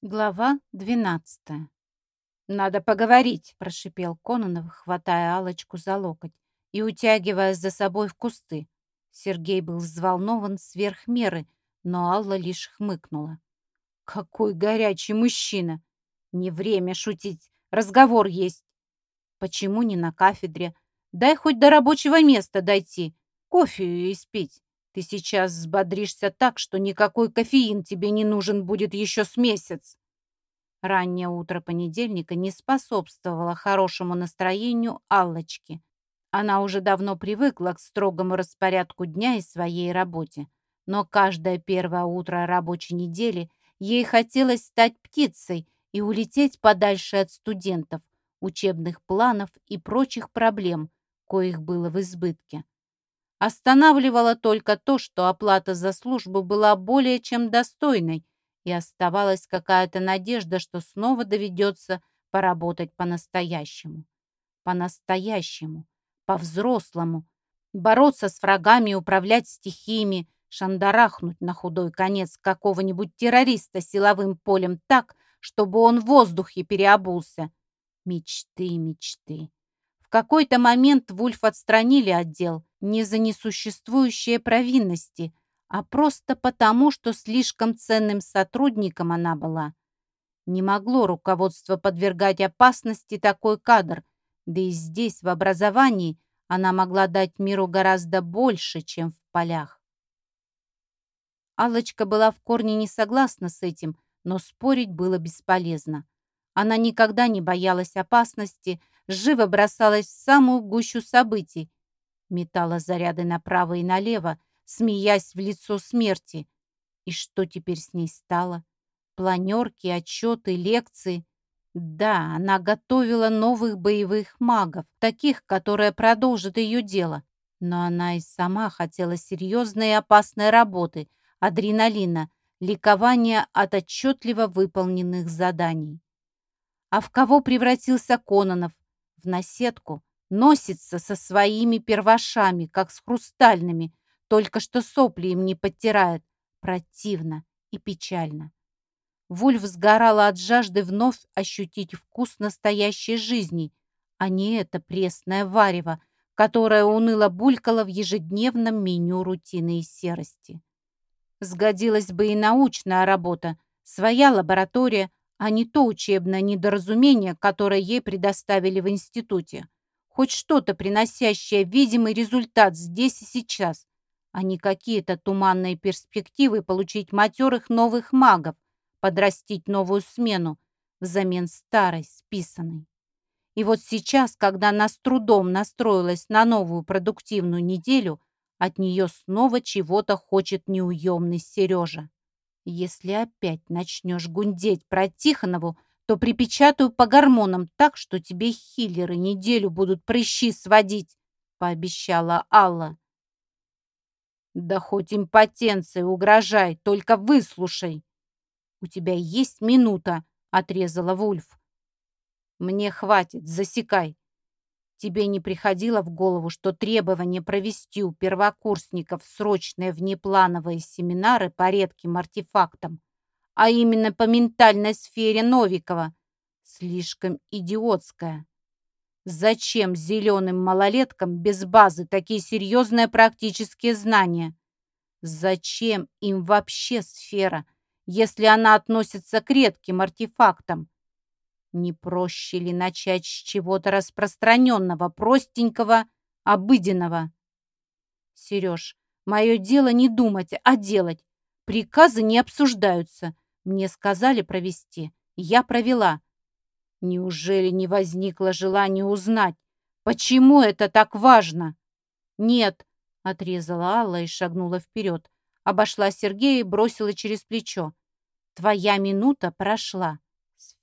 Глава двенадцатая. «Надо поговорить», — прошипел Кононов, хватая алочку за локоть и утягивая за собой в кусты. Сергей был взволнован сверх меры, но Алла лишь хмыкнула. «Какой горячий мужчина! Не время шутить, разговор есть. Почему не на кафедре? Дай хоть до рабочего места дойти, кофе испить. Ты сейчас взбодришься так, что никакой кофеин тебе не нужен будет еще с месяц. Раннее утро понедельника не способствовало хорошему настроению Аллочки. Она уже давно привыкла к строгому распорядку дня и своей работе. Но каждое первое утро рабочей недели ей хотелось стать птицей и улететь подальше от студентов, учебных планов и прочих проблем, коих было в избытке. Останавливало только то, что оплата за службу была более чем достойной, и оставалась какая-то надежда, что снова доведется поработать по-настоящему. По-настоящему, по-взрослому, бороться с врагами, управлять стихиями, шандарахнуть на худой конец какого-нибудь террориста силовым полем так, чтобы он в воздухе переобулся. Мечты, мечты. В какой-то момент Вульф отстранили отдел не за несуществующие провинности, а просто потому, что слишком ценным сотрудником она была. Не могло руководство подвергать опасности такой кадр, да и здесь, в образовании, она могла дать миру гораздо больше, чем в полях. Аллочка была в корне не согласна с этим, но спорить было бесполезно. Она никогда не боялась опасности, живо бросалась в самую гущу событий, метала заряды направо и налево, смеясь в лицо смерти. И что теперь с ней стало? Планерки, отчеты, лекции. Да, она готовила новых боевых магов, таких, которые продолжат ее дело. Но она и сама хотела серьезной и опасной работы, адреналина, ликования от отчетливо выполненных заданий. А в кого превратился Кононов? В наседку, носится со своими первошами, как с хрустальными, только что сопли им не подтирает. Противно и печально. Вульф сгорала от жажды вновь ощутить вкус настоящей жизни, а не это пресное варево, которое уныло булькало в ежедневном меню рутины и серости. Сгодилась бы и научная работа, своя лаборатория, а не то учебное недоразумение, которое ей предоставили в институте. Хоть что-то, приносящее видимый результат здесь и сейчас, а не какие-то туманные перспективы получить матерых новых магов, подрастить новую смену взамен старой, списанной. И вот сейчас, когда она с трудом настроилась на новую продуктивную неделю, от нее снова чего-то хочет неуемный Сережа. Если опять начнешь гундеть про Тихонову, то припечатаю по гормонам так, что тебе хиллеры неделю будут прыщи сводить», — пообещала Алла. «Да хоть импотенция угрожай, только выслушай!» «У тебя есть минута», — отрезала Вульф. «Мне хватит, засекай. Тебе не приходило в голову, что требование провести у первокурсников срочные внеплановые семинары по редким артефактам, а именно по ментальной сфере Новикова, слишком идиотское? Зачем зеленым малолеткам без базы такие серьезные практические знания? Зачем им вообще сфера, если она относится к редким артефактам? Не проще ли начать с чего-то распространенного, простенького, обыденного? Сереж, мое дело не думать, а делать. Приказы не обсуждаются. Мне сказали провести. Я провела. Неужели не возникло желания узнать, почему это так важно? Нет, отрезала Алла и шагнула вперед. Обошла Сергея и бросила через плечо. Твоя минута прошла.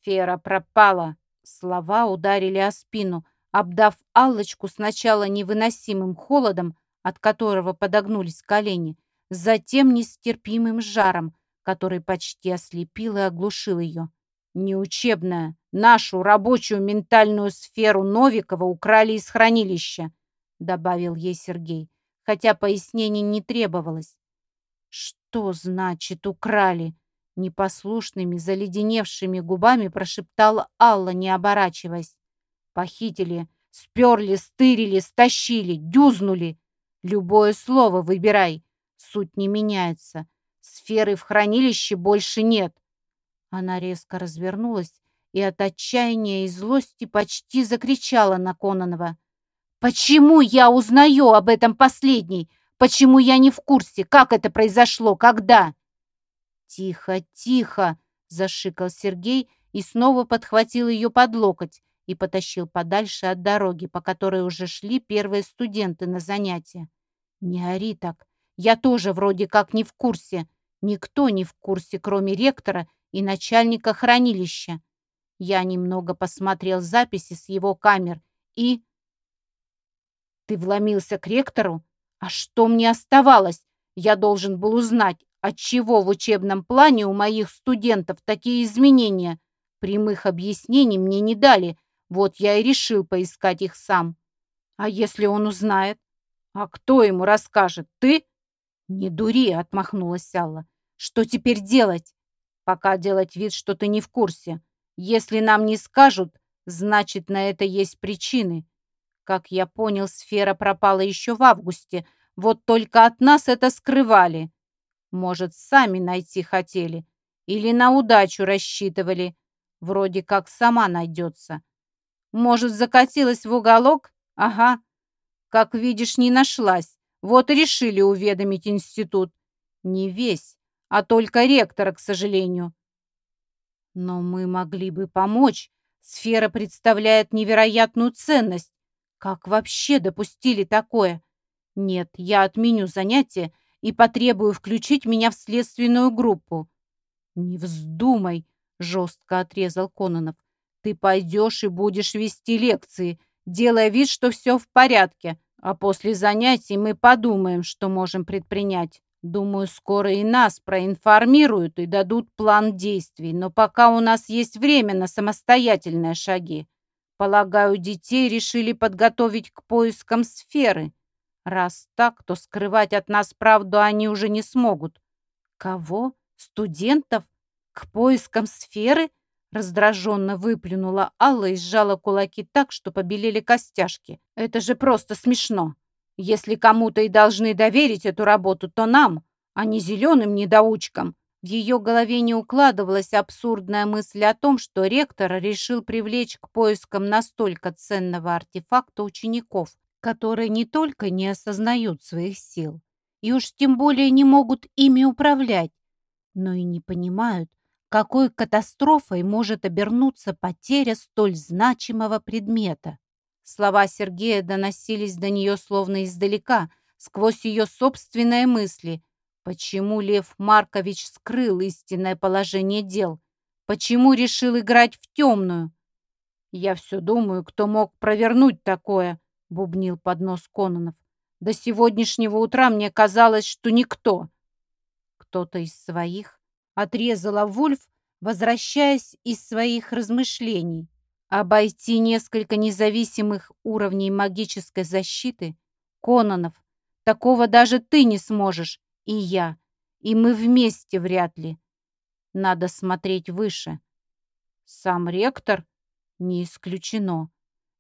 Сфера пропала. Слова ударили о спину, обдав Аллочку сначала невыносимым холодом, от которого подогнулись колени, затем нестерпимым жаром, который почти ослепил и оглушил ее. Неучебная, нашу рабочую ментальную сферу Новикова украли из хранилища, добавил ей Сергей, хотя пояснений не требовалось. Что значит украли? Непослушными, заледеневшими губами прошептала Алла, не оборачиваясь. Похитили, сперли, стырили, стащили, дюзнули. Любое слово выбирай. Суть не меняется. Сферы в хранилище больше нет. Она резко развернулась и от отчаяния и злости почти закричала на Кононова. «Почему я узнаю об этом последней? Почему я не в курсе? Как это произошло? Когда?» «Тихо, тихо!» — зашикал Сергей и снова подхватил ее под локоть и потащил подальше от дороги, по которой уже шли первые студенты на занятия. «Не ори так. Я тоже вроде как не в курсе. Никто не в курсе, кроме ректора и начальника хранилища. Я немного посмотрел записи с его камер и... Ты вломился к ректору? А что мне оставалось? Я должен был узнать, отчего в учебном плане у моих студентов такие изменения. Прямых объяснений мне не дали, вот я и решил поискать их сам. А если он узнает? А кто ему расскажет? Ты? Не дури, отмахнулась Алла. Что теперь делать? Пока делать вид, что ты не в курсе. Если нам не скажут, значит, на это есть причины. Как я понял, сфера пропала еще в августе. Вот только от нас это скрывали. Может, сами найти хотели. Или на удачу рассчитывали. Вроде как сама найдется. Может, закатилась в уголок? Ага. Как видишь, не нашлась. Вот и решили уведомить институт. Не весь, а только ректора, к сожалению. Но мы могли бы помочь. Сфера представляет невероятную ценность. Как вообще допустили такое? Нет, я отменю занятие и потребую включить меня в следственную группу. Не вздумай, жестко отрезал Кононов. Ты пойдешь и будешь вести лекции, делая вид, что все в порядке, а после занятий мы подумаем, что можем предпринять. Думаю, скоро и нас проинформируют и дадут план действий, но пока у нас есть время на самостоятельные шаги. Полагаю, детей решили подготовить к поискам сферы. Раз так, то скрывать от нас правду они уже не смогут. Кого? Студентов? К поискам сферы? Раздраженно выплюнула Алла и сжала кулаки так, что побелели костяшки. Это же просто смешно. Если кому-то и должны доверить эту работу, то нам, а не зеленым недоучкам. В ее голове не укладывалась абсурдная мысль о том, что ректор решил привлечь к поискам настолько ценного артефакта учеников, которые не только не осознают своих сил, и уж тем более не могут ими управлять, но и не понимают, какой катастрофой может обернуться потеря столь значимого предмета. Слова Сергея доносились до нее словно издалека, сквозь ее собственные мысли. Почему Лев Маркович скрыл истинное положение дел? Почему решил играть в темную? «Я все думаю, кто мог провернуть такое», — бубнил под нос Кононов. «До сегодняшнего утра мне казалось, что никто». Кто-то из своих отрезала Вульф, возвращаясь из своих размышлений. Обойти несколько независимых уровней магической защиты? Кононов, такого даже ты не сможешь, и я, и мы вместе вряд ли. Надо смотреть выше. Сам ректор? Не исключено.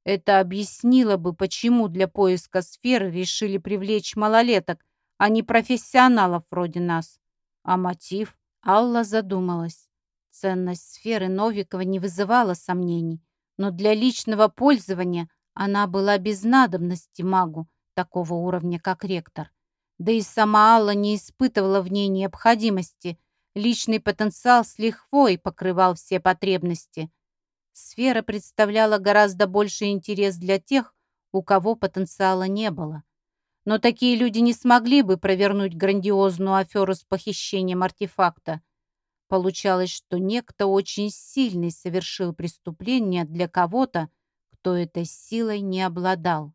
Это объяснило бы, почему для поиска сферы решили привлечь малолеток, а не профессионалов вроде нас. А мотив? Алла задумалась. Ценность сферы Новикова не вызывала сомнений но для личного пользования она была без надобности магу такого уровня, как ректор. Да и сама Алла не испытывала в ней необходимости. Личный потенциал с лихвой покрывал все потребности. Сфера представляла гораздо больше интерес для тех, у кого потенциала не было. Но такие люди не смогли бы провернуть грандиозную аферу с похищением артефакта. Получалось, что некто очень сильный совершил преступление для кого-то, кто этой силой не обладал.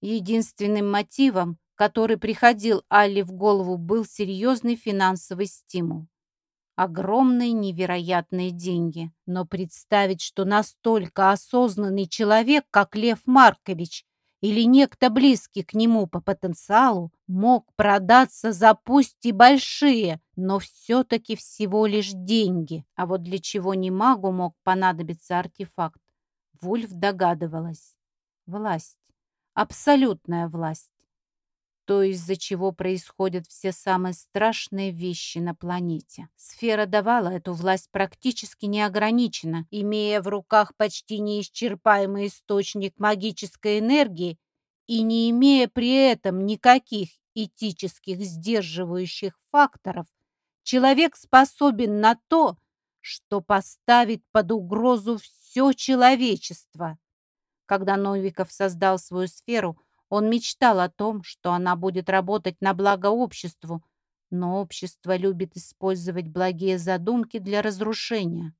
Единственным мотивом, который приходил Алле в голову, был серьезный финансовый стимул. Огромные невероятные деньги. Но представить, что настолько осознанный человек, как Лев Маркович, или некто близкий к нему по потенциалу, мог продаться за пусть и большие, но все-таки всего лишь деньги. А вот для чего не магу мог понадобиться артефакт, Вульф догадывалась. Власть. Абсолютная власть. То, из-за чего происходят все самые страшные вещи на планете. Сфера давала эту власть практически неограниченно, имея в руках почти неисчерпаемый источник магической энергии и не имея при этом никаких этических сдерживающих факторов, человек способен на то, что поставит под угрозу все человечество. Когда Новиков создал свою сферу, он мечтал о том, что она будет работать на благо обществу, но общество любит использовать благие задумки для разрушения.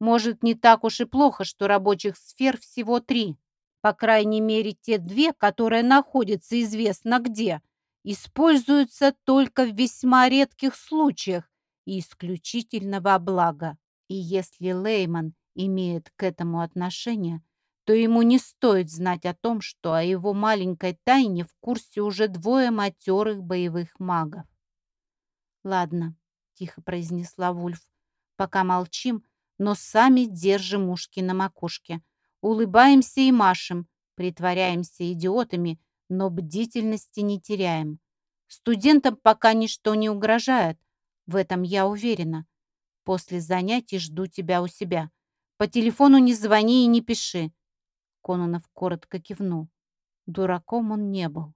Может, не так уж и плохо, что рабочих сфер всего три. По крайней мере, те две, которые находятся известно где, используются только в весьма редких случаях и исключительно во благо. И если Лейман имеет к этому отношение, то ему не стоит знать о том, что о его маленькой тайне в курсе уже двое матерых боевых магов. «Ладно», — тихо произнесла Вульф, — «пока молчим, но сами держим ушки на макушке. Улыбаемся и машем, притворяемся идиотами, но бдительности не теряем. Студентам пока ничто не угрожает, в этом я уверена. После занятий жду тебя у себя. По телефону не звони и не пиши. Кононов коротко кивнул. Дураком он не был.